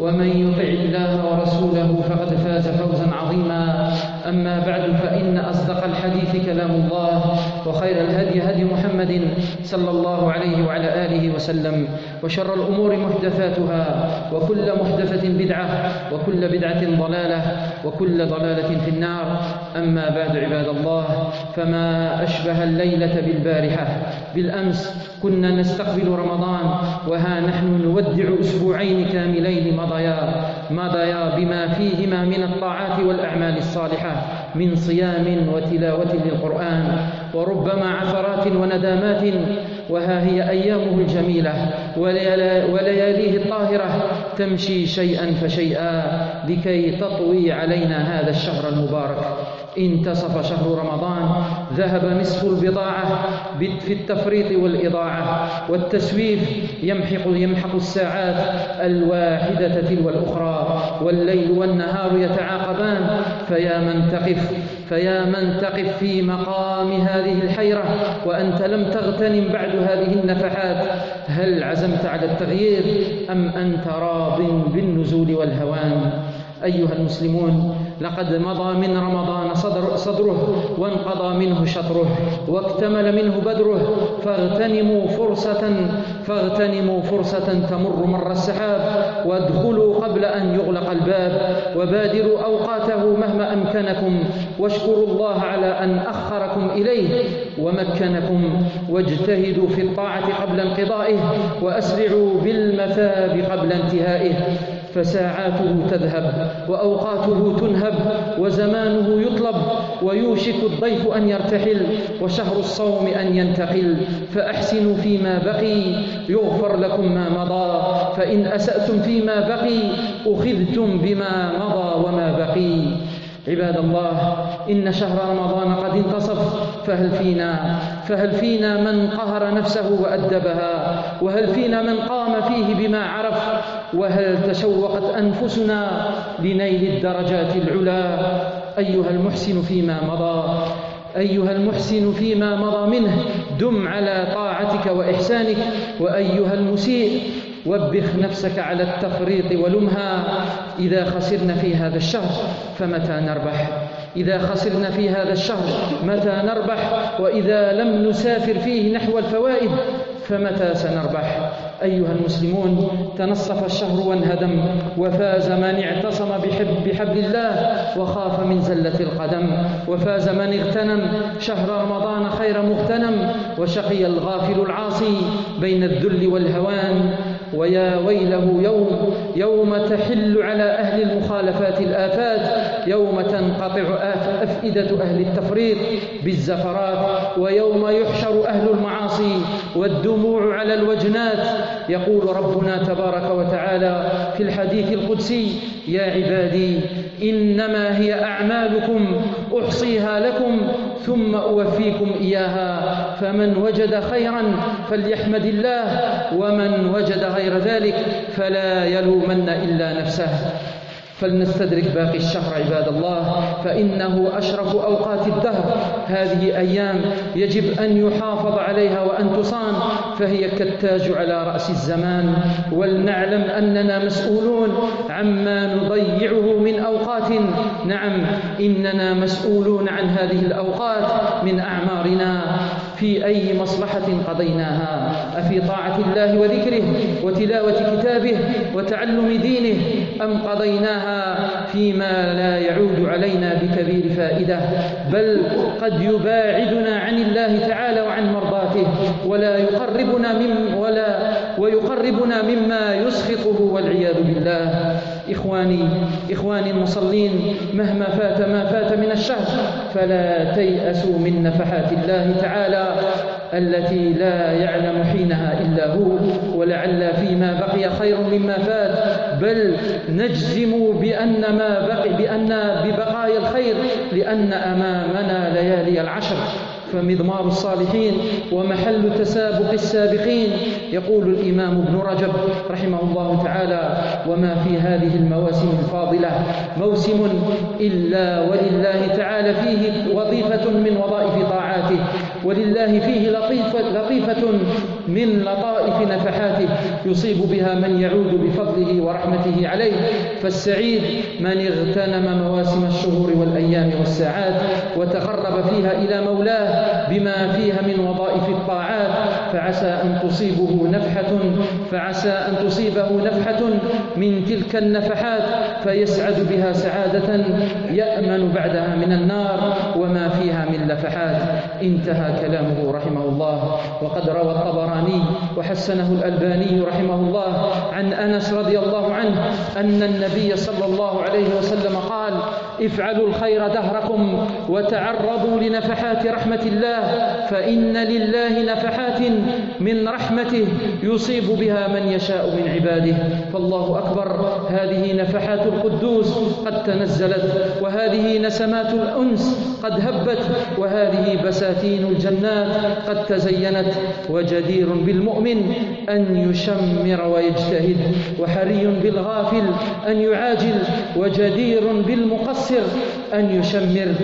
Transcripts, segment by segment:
ومن يطع الله ورسوله فقد فاز فوزا عظيما. أما بعد فإن أصدق الحديث كلام الله وخير الهدي هدي محمد صلى الله عليه وعلى آله وسلم وشر الأمور محدثاتها وكل محدثة بدعة وكل بدعة ضلالة وكل ضلالة في النار. أما بعد عباد الله فما أشبه الليلة بالبارحة. بالأمس كنا نستقبل رمضان وها نحن نودع أسبوعين كاملين مضيا مضيا بما فيهما من الطاعات والأعمال الصالحة من صيام وتلاوة للقرآن وربما عثرات وندامات وها هي أيامه الجميلة ولياليه الطاهرة تمشي شيئا فشيئا لكي تطوي علينا هذا الشهر المبارك. انتصف شهر رمضان ذهب نصف البضاعة في التفريط والإضاعة والتسويف يمحق يمحق الساعات الواحدة تلو الأخرى والليل والنهار يتعاقبان. فيا من تقف فيا من تقف في مقام هذه الحيرة وأنت لم تغتنم بعد هذه النفحات. هل عزمت على التغيير أم أنت راض بالنزول والهوان؟ أيها المسلمون لقد مضى من رمضان صدر صدره وانقضى منه شطره واكتمل منه بدره فاغتنموا فرصة فاغتنموا فرصة تمر مر السحاب وادخلوا قبل أن يغلق الباب وبادروا أوقاته مهما أمكنكم واشكروا الله على أن أخركم إليه ومكنكم واجتهدوا في الطاعة قبل انقضائه وأسرعوا بالمثاب قبل انتهائه فساعاته تذهب وأوقاته تنهب وزمانه يطلب ويوشك الضيف أن يرتحل وشهر الصوم أن ينتقل. فأحسنوا فيما بقي يغفر لكم ما مضى. فإن أسأتم فيما بقي أخذتم بما مضى وما بقي. عباد الله إن شهر رمضان قد انتصف فهل فينا؟ فهل فينا من قهر نفسه وأدبها؟ وهل فينا من قام فيه بما عرف؟ وهل تشوقت أنفسنا لنيل الدرجات العلا؟ أيها المحسن فيما مضى أيها المحسن فيما مضى منه دم على طاعتك وإحسانك وأيها المسيء وبخ نفسك على التفريط ولمها إذا خسرنا في هذا الشهر فمتى نربح؟ إذا خسرنا في هذا الشهر متى نربح؟ وإذا لم نسافر فيه نحو الفوائد فمتى سنربح؟ أيها المسلمون تنصف الشهر وانهدم وفاز من اعتصم بحب بحبل الله وخاف من زلة القدم وفاز من اغتنم شهر رمضان خير مغتنم وشقي الغافل العاصي بين الذل والهوان. ويا ويله يوم يوم تحل على أهل المخالفات الآفات يوم تنقطع أفئدة أهل التفريط بالزفرات ويوم يحشر أهل المعاصي والدموع على الوجنات. يقول ربنا تبارك وتعالى في الحديث القدسي يا عبادي إنما هي أعمالكم أحصيها لكم ثم أوفيكم إياها. فمن وجد خيرا فليحمد الله ومن وجد غير ذلك فلا يلومن إلا نفسه. فلنستدرك باقي الشهر عباد الله فإنه أشرف أوقات الدهر. هذه أيام يجب أن يحافظ عليها وأن تصان فهي كالتاج على رأس الزمان. ولنعلم أننا مسؤولون عما نضيعه من أوقات. نعم إننا مسؤولون عن هذه الأوقات من أعمارنا. في أي مصلحة قضيناها؟ أفي طاعة الله وذكره وتلاوة كتابه وتعلم دينه أم قضيناها فيما لا يعود علينا بكبير فائدة؟ بل قد يباعدنا عن الله تعالى وعن مرضاته ولا يقربنا من ولا ويقربنا مما يسخطه والعياذ بالله. إخواني إخواني المصلين مهما فات ما فات من الشهر فلا تيأسوا من نفحات الله تعالى التي لا يعلم حينها إلا هو ولعل فيما بقي خير مما فات بل نجزم بأن ما بقي بأن ببقايا الخير لأن أمامنا ليالي العشر. فمضمار الصالحين ومحل تسابق السابقين. يقول الإمام ابن رجب رحمه الله تعالى وما في هذه المواسم الفاضلة موسم إلا ولله تعالى فيه وظيفة من وظائف طاعاته ولله فيه لطيفة, لطيفة من لطائف نفحاته. يصيب بها من يعود بفضله ورحمته عليه فالسعيد من اغتنم مواسم الشهور والأيام والساعات وتقرب فيها إلى مولاه بما فيها من وظائف الطاعات. فعسى أن تصيبه نفحة فعسى أن تصيبه نفحة من تلك النفحات فيسعد بها سعادة يأمن بعدها من النار وما فيها من لفحات. انتهى كلامه رحمه الله. وقد روى الطبراني وحسنه الألباني رحمه الله عن أنس رضي الله عنه أن النبي صلى الله عليه وسلم قال افعلوا الخير دهركم وتعرضوا لنفحات رحمة الله فإن لله نفحات من رحمته يصيب بها من يشاء من عباده. فالله أكبر. هذه نفحات القدوس قد تنزلت وهذه نسمات الأنس قد هبت وهذه بساتين الجنات قد تزينت. وجدير بالمؤمن أن يشمر ويجتهد وحري بالغافل أن يعاجل وجدير بالمقصر أن يشمر.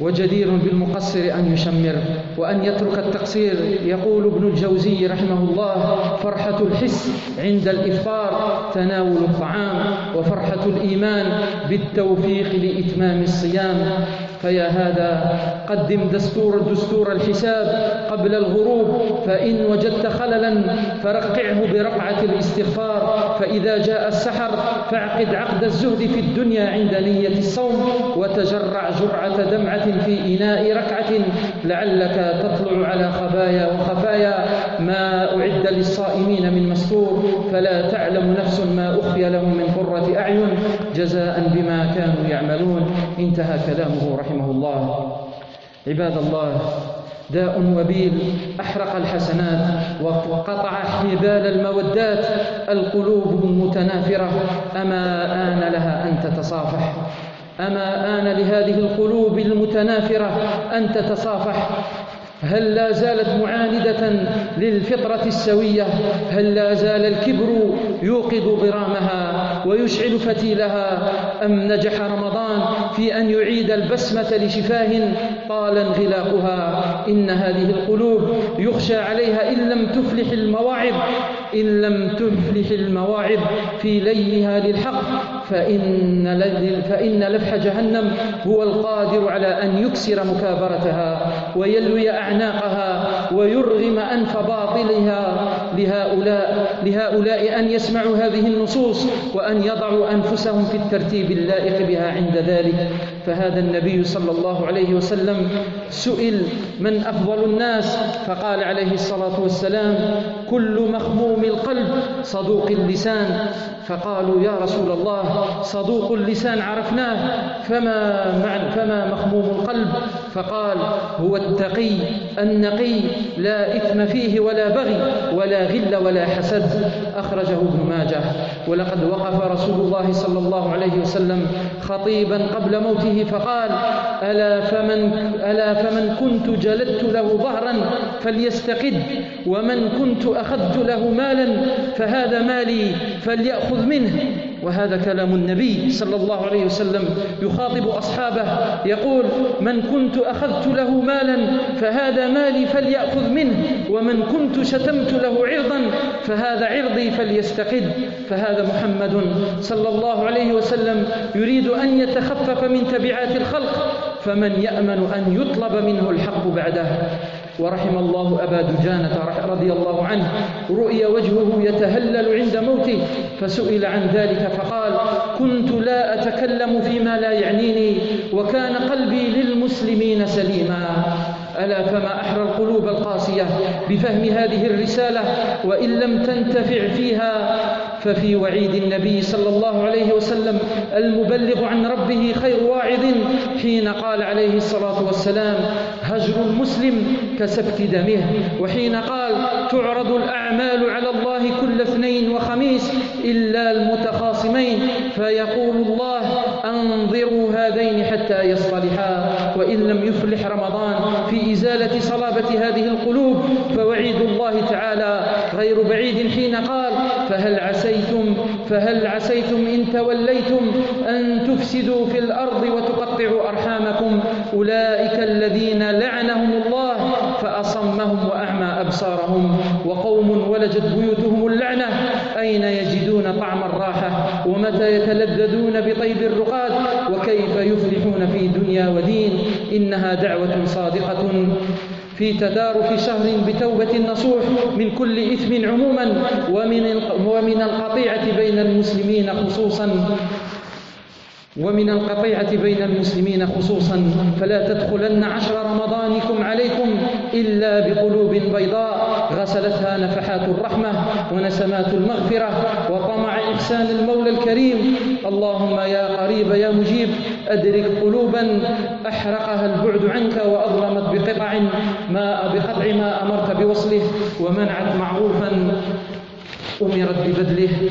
وجدير بالمقصر أن يشمر وأن يترك التقصير. يقول ابن الجوزي رحمه الله فرحة الحس عند الإفطار تناول الطعام وفرحة الإيمان بالتوفيق لإتمام الصيام. فيا هذا. قدم دستور دستور الحساب قبل الغروب فإن وجدت خللا فرقعه برقعة الاستغفار. فإذا جاء السحر فاعقد عقد الزهد في الدنيا عند نية الصوم وتجرع جرعة دمعة في إناء ركعة لعلك تطلع على خبايا وخفايا. ما أعد للصائمين من مستور فلا تعلم نفس ما أخفي لهم من قرة أعين جزاء بما كانوا يعملون. انتهى كلامه رحمه الله. عباد الله داء وبيل أحرق الحسنات وقطع حبال المودات. القلوب المتنافرة أما آن لها أن تتصافح؟ أما آن لهذه القلوب المتنافرة أن تتصافح؟ هل لا زالت معاندة للفطرة السوية؟ هل لا زال الكبر يوقظ ضرامها ويشعل فتيلها أم نجح رمضان في أن يعيد البسمة لشفاه؟ طال انغلاقها. إن هذه القلوب يخشى عليها إن لم تفلح المواعظ إن لم تفلح المواعظ في ليلها للحق فإن, فإن لفح جهنم هو القادر على أن يكسر مكابرتها ويلوي أعناقها ويرغم أنف باطلها. لهؤلاء, لهؤلاء أن يسمعوا هذه النصوص وأن يضعوا أنفسهم في الترتيب اللائق بها عند ذلك فهذا النبي صلى الله عليه وسلم سئل من أفضل الناس فقال عليه الصلاة والسلام كل مخموم القلب صدوق اللسان. فقالوا يا رسول الله صدوق اللسان عرفناه فما, فما مخموم القلب؟ فقال هو التقي النقي لا إثم فيه ولا بغي ولا غل ولا حسد. أخرجه ابن ماجه. ولقد وقف رسول الله صلى الله عليه وسلم خطيبا قبل موته فقال ألا فمن, ألا فمن كنت جلدت له ظهرا فليستقد ومن كنت أخذت له مالا فهذا مالي فليأخذ منه. وهذا كلام النبي صلى الله عليه وسلم يخاطب أصحابه يقول من كنت أخذت له مالا فهذا مالي فليأخذ منه ومن كنت شتمت له عرضا فهذا عرضي فليستقد. فهذا محمد صلى الله عليه وسلم يريد أن يتخفف من تبعات الخلق فمن يأمن أن يطلب منه الحق بعده. ورحم الله أبا دجانة رضي الله عنه. رؤي وجهه يتهلل عند موته. فسئل عن ذلك فقال كنت لا أتكلم فيما لا يعنيني وكان قلبي للمسلمين سليما. ألا فما أحرى القلوب القاسية بفهم هذه الرسالة وإن لم تنتفع فيها ففي وعيد النبي صلى الله عليه وسلم المبلغ عن ربه خير واعظ حين قال عليه الصلاة والسلام هجر المسلم كسفك دمه. وحين قال تعرض الأعمال على الله كل اثنين وخميس إلا المتخاصمين. فيقول الله أنظروا هذين حتى يصطلحا. وإن لم يفلح رمضان في إزالة صلابة هذه القلوب فوعيد الله تعالى. غير بعيد حين قال فهل عسيتم فهل عسيتم إن توليتم أن تفسدوا في الأرض وتقطعوا أرحامكم؟ أولئك الذين لعنهم الله فأصمهم وأعمى أبصارهم. وقوم ولجت بيوتهم اللعنة. أين يجدون طعم الراحة؟ ومتى يتلذذون بطيب الرقاد؟ وكيف يفلحون في دنيا ودين؟ إنها دعوة صادقة. في تدارك شهر بتوبة نصوح من كل إثم عموما ومن ومن القطيعة بين المسلمين خصوصا ومن القطيعة بين المسلمين خصوصا. فلا تدخلن عشر رمضانكم عليكم إلا بقلوب بيضاء. غسلتها نفحات الرحمة ونسمات المغفرة. وطمع إحسان المولى الكريم. اللهم يا قريب يا مجيب. أدرك قلوبا أحرقها البعد عنك وأظلمت بقطع ما بقطع ما أمرت بوصله ومنعت معروفا أمرت ببذله.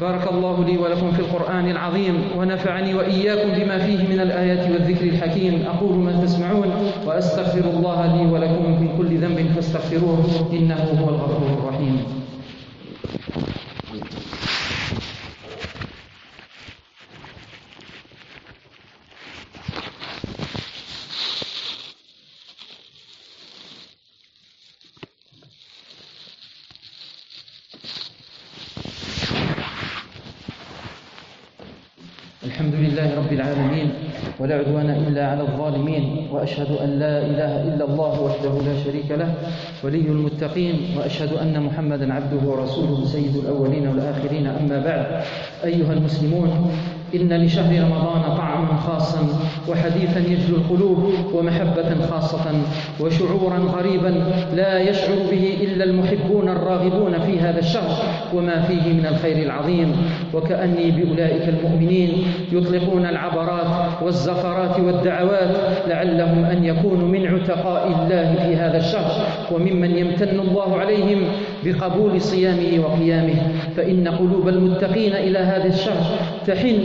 بارك الله لي ولكم في القرآن العظيم ونفعني وإياكم بما فيه من الآيات والذكر الحكيم. أقول ما تسمعون وأستغفر الله لي ولكم من كل ذنب فاستغفروه إنه هو الغفور الرحيم الحمد لله رب العالمين ولا عدوان إلا على الظالمين وأشهد أن لا إله إلا الله وحده لا شريك له ولي المتقين وأشهد أن محمدا عبده ورسوله سيد الأولين والآخرين أما بعد. أيها المسلمون إن لشهر رمضان طعما خاصا وحديثا يجلو القلوب ومحبة خاصة وشعورا غريبا لا يشعر به إلا المحبون الراغبون في هذا الشهر وما فيه من الخير العظيم. وكأني بأولئك المؤمنين يطلقون العبرات والزفرات والدعوات لعلهم أن يكونوا من عتقاء الله في هذا الشهر وممن يمتن الله عليهم بقبول صيامه وقيامه فإن قلوب المتقين إلى هذا الشهر تحن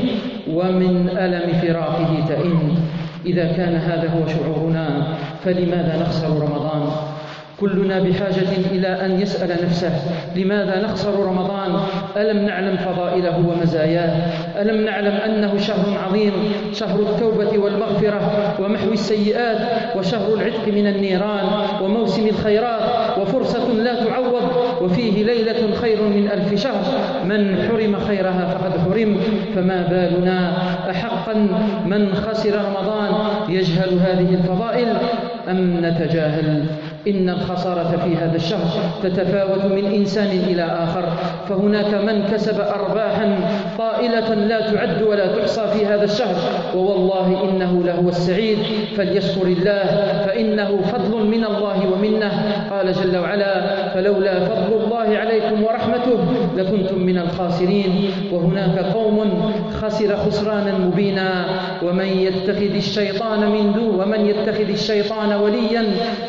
ومن ألم فراقه تئن. إذا كان هذا هو شعورنا فلماذا نخسر رمضان؟ كلنا بحاجة إلى أن يسأل نفسه لماذا نخسر رمضان؟ ألم نعلم فضائله ومزاياه؟ ألم نعلم أنه شهر عظيم شهر التوبة والمغفرة ومحو السيئات وشهر العتق من النيران وموسم الخيرات وفرصة لا تعوض؟ وفيه ليلة خير من ألف شهر. من حرم خيرها فقد حرم فما بالنا؟ أحقا من خسر رمضان يجهل هذه الفضائل أم نتجاهل؟ إن الخسارة في هذا الشهر تتفاوت من إنسان إلى آخر. فهناك من كسب أرباحا طائلة لا تعد ولا تحصى في هذا الشهر. ووالله إنه لهو السعيد. فليشكر الله فإنه فضل من الله ومنه. قال جل وعلا فلولا فضل الله عليكم ورحمته لكنتم من الخاسرين. وهناك قوم خسر خسرانا مبينا. ومن يتخذ الشيطان من دون ومن يتخذ الشيطان وليا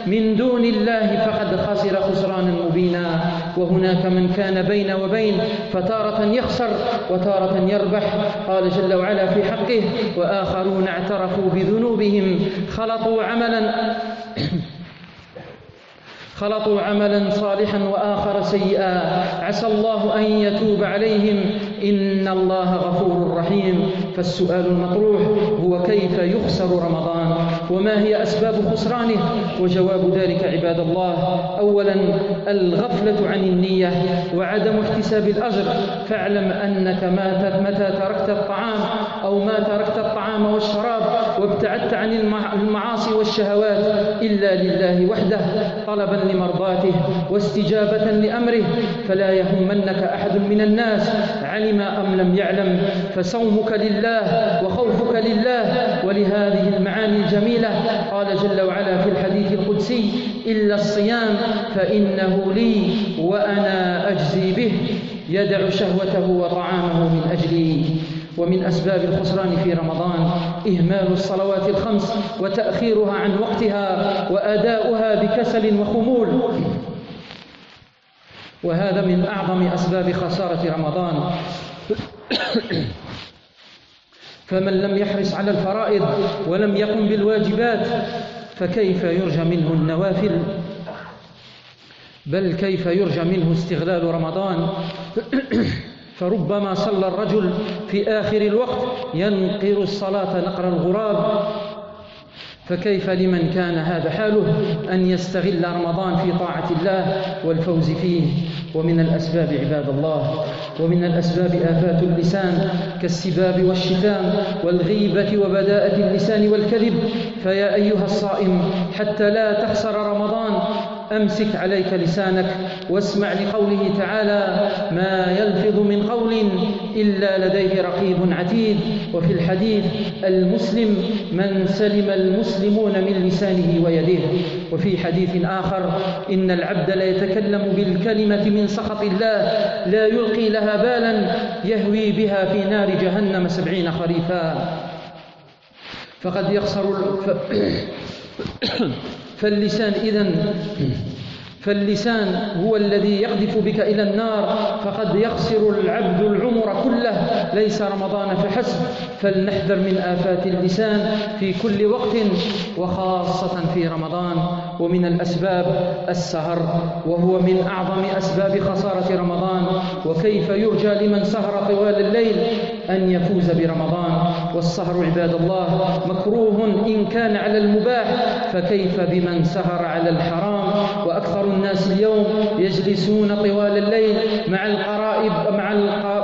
من دون الله فقد خسر خسرانا مبينا. وهناك من كان بين وبين فتارة يخسر وتارة يربح. قال جل وعلا في حقه وآخرون اعترفوا بذنوبهم. خلطوا عملا خلطوا عملا صالحا وآخر سيئا. عسى الله أن يتوب عليهم. إن الله غفور رحيم. فالسؤال المطروح هو كيف يخسر رمضان؟ وما هي أسباب خسرانه؟ وجواب ذلك عباد الله. اولا الغفلة عن النية وعدم احتساب الأجر. فاعلم أنك متى تركت الطعام أو ما تركت الطعام والشراب وابتعدت عن المعاصي والشهوات إلا لله وحده طلبا لمرضاته واستجابة لأمره فلا يهمنك أحد من الناس علم أم لم يعلم فصومك لله وخوفك لله ولهذه المعاني الجميلة. قال جل وعلا في الحديث القدسي إلا الصيام فإنه لي وأنا أجزي به يدع شهوته وطعامه من أجلي. ومن أسباب الخسران في رمضان إهمال الصلوات الخمس وتأخيرها عن وقتها وأداؤها بكسل وخمول. وهذا من أعظم أسباب خسارة رمضان. فمن لم يحرص على الفرائض ولم يقم بالواجبات فكيف يرجى منه النوافل؟ بل كيف يرجى منه استغلال رمضان؟ فربما صلى الرجل في آخر الوقت ينقر الصلاة نقر الغراب. فكيف لمن كان هذا حاله أن يستغل رمضان في طاعة الله والفوز فيه؟ ومن الأسباب عباد الله ومن الأسباب آفات اللسان كالسباب والشتام والغيبة وبداءة اللسان والكذب. فيا أيها الصائم حتى لا تخسر رمضان أمسك عليك لسانك واسمع لقوله تعالى ما يلفظ من قول إلا لديه رقيب عتيد. وفي الحديث المسلم من سلم المسلمون من لسانه ويديه وفي حديث آخر إن العبد لا يتكلم بالكلمة من سخط الله لا يلقي لها بالا يهوي بها في نار جهنم سبعين خريفا. فقد يخسر فاللسان إذن فاللسان هو الذي يقذف بك إلى النار فقد يخسر العبد العمر كله. ليس رمضان فحسب فلنحذر من آفات اللسان في كل وقت وخاصة في رمضان. ومن الأسباب السهر وهو من أعظم أسباب خسارة رمضان. وكيف يرجى لمن سهر طوال الليل؟ أن يفوز برمضان. والسهر عباد الله مكروه إن كان على المباح. فكيف بمن سهر على الحرام؟ وأكثر الناس اليوم يجلسون طوال الليل مع القرائب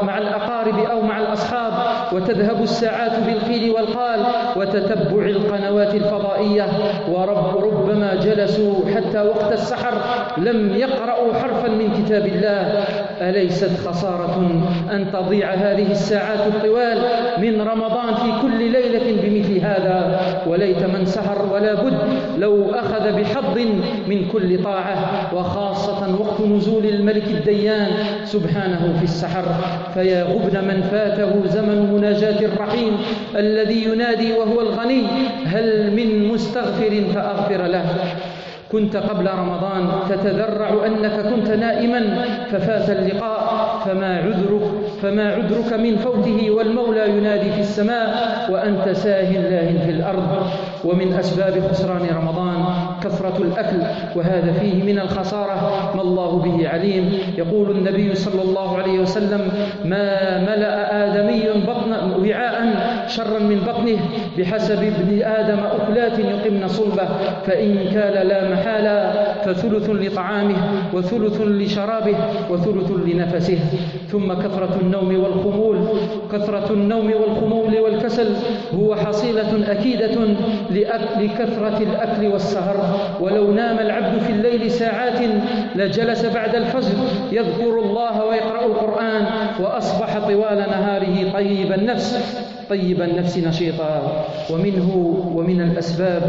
مع الأقارب أو مع الأصحاب. وتذهب الساعات بالقيل والقال. وتتبع القنوات الفضائية. ورب ربما جلسوا حتى وقت السحر لم يقرأوا حرفا من كتاب الله. أليست خسارة أن تضيع هذه الساعات الطوال من رمضان في كل ليلة بمثل هذا؟ وليت من سهر ولا بد لو أخذ بحظ من كل طاعة. وخاصة وقت نزول الملك الديان سبحانه في السحر. فيا غبن من فاته زمن مناجاة الرحيم الذي ينادي وهو الغني هل من مستغفر فأغفر له. كنت قبل رمضان تتذرع أنك كنت نائما ففات اللقاء فما عذرك فما عذرك من فوته والمولى ينادي في السماء وأنت ساه لاهٍ في الأرض. ومن أسباب خسران رمضان كثرة الأكل وهذا فيه من الخسارة ما الله به عليم. يقول النبي صلى الله عليه وسلم ما ملأ آدمي بطن وعاء شرا من بطنه بحسب ابن آدم أكلات يقمن صلبه فإن كان لا محالة فثلث لطعامه وثلث لشرابه وثلث لنفسه. ثم كثرة النوم والخمول. كثرة النوم والخمول والكسل هو حصيلة أكيدة لكثرة الأكل والسهر. ولو نام العبد في الليل ساعات لجلس بعد الفجر يذكر الله ويقرأ القرآن وأصبح طوال نهاره طيب النفس. طيب النفس نشيطا ومنه ومن الأسباب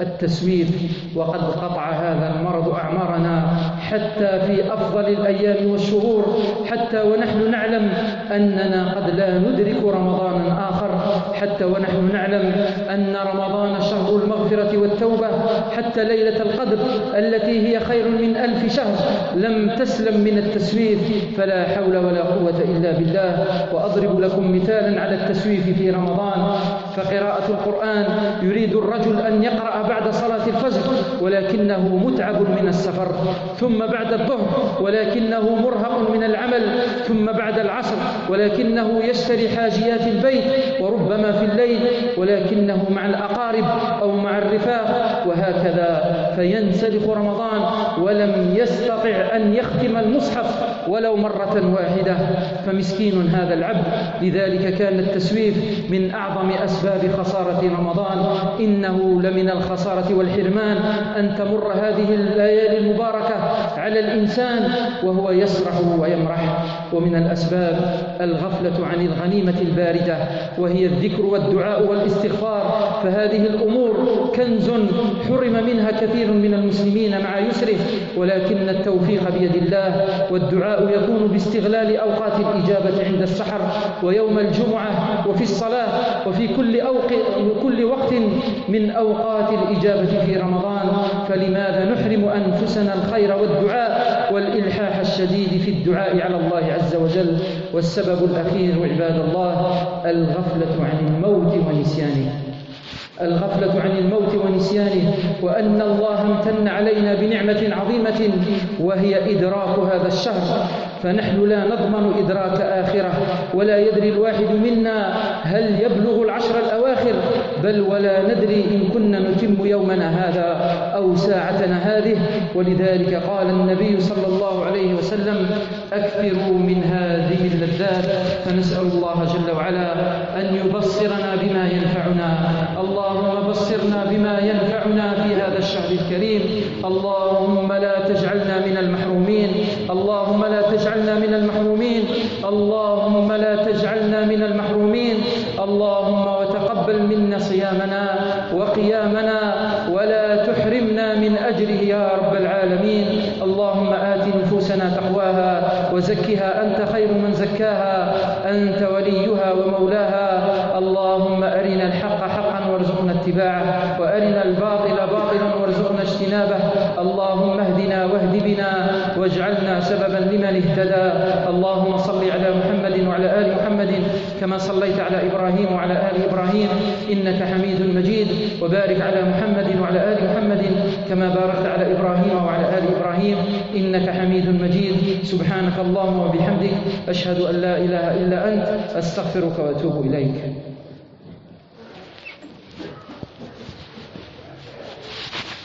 التسويف وقد قطع هذا المرض أعمارنا حتى في أفضل الأيام والشهور حتى ونحن نعلم أننا قد لا ندرك رمضانا آخر حتى ونحن نعلم أن رمضان شهر المغفرة والتوبة حتى ليلة القدر التي هي خير من ألف شهر لم تسلم من التسويف. فلا حول ولا قوة إلا بالله. وأضرب لكم مثالا على التسويف في رمضان فقراءة القرآن يريد الرجل أن يقرأ بعد صلاة الفجر ولكنه متعب من السفر. ثم بعد الظهر ولكنه مرهق من العمل. ثم بعد العصر ولكنه يشتري حاجيات البيت وربما في الليل ولكنه مع الأقارب أو مع الرفاق. وهكذا فينسلخ رمضان ولم يستطع أن يختم المصحف. ولو مرة واحدة فمسكين هذا العبد. لذلك كان التسويف من أعظم أسباب خسارة رمضان. إنه لمن الخسارة والحرمان أن تمر هذه الليالي المباركة على الإنسان وهو يسرح ويمرح. ومن الأسباب الغفلة عن الغنيمة الباردة وهي الذكر والدعاء والاستغفار. فهذه الأمور كنز حرم منها كثير من المسلمين مع يسره ولكن التوفيق بيد الله والدعاء يكون باستغلال أوقات الإجابة عند السحر ويوم الجمعة وفي الصلاة وفي كل, أوق... كل وقت من أوقات الإجابة في رمضان. فلماذا نحرم أنفسنا الخير والدعاء والإلحاح الشديد في الدعاء على الله عز وجل؟ والسبب الأخير عباد الله الغفلة عن الموت ونسيانه. الغفلة عن الموت ونسيانه وأن الله امتن علينا بنعمة عظيمة وهي إدراك هذا الشهر. فنحن لا نضمن إدراك آخرة ولا يدري الواحد منا هل يبلغ العشر الأواخر بل ولا ندري إن كنا نتم يومنا هذا أو ساعتنا هذه. ولذلك قال النبي صلى الله عليه وسلم أكثروا من هذه اللذات فنسأل الله جل وعلا أن يبصرنا بما ينفعنا. اللهم بصرنا بما ينفعنا في هذا الشهر الكريم. اللهم لا تجعلنا من المحرومين. اللهم لا تجعلنا من المحرومين. اللهم لا تجعلنا من المحرومين. اللهم وتقبل منا صيامنا وقيامنا ولا تحرمنا من أجره يا رب العالمين. اللهم آت نفوسنا تقواها وزكها أنت خير من زكاها. أنت وليها ومولاها. اللهم أرنا الحق حقا وارزقنا اتباعه وأرنا الباطل باطلا وارزقنا اجتنابه. اللهم اهدنا واهد بنا واجعلنا سببا لمن اهتدى. اللهم صل على محمد وعلى آل محمد كما صليت على إبراهيم وعلى آل إبراهيم إنك حميد مجيد. وبارك على محمد وعلى آل محمد كما باركت على إبراهيم وعلى آل إبراهيم إنك حميد مجيد. سبحانك اللهم وبحمدك أشهد أن لا إله إلا أنت أستغفرك وأتوب إليك.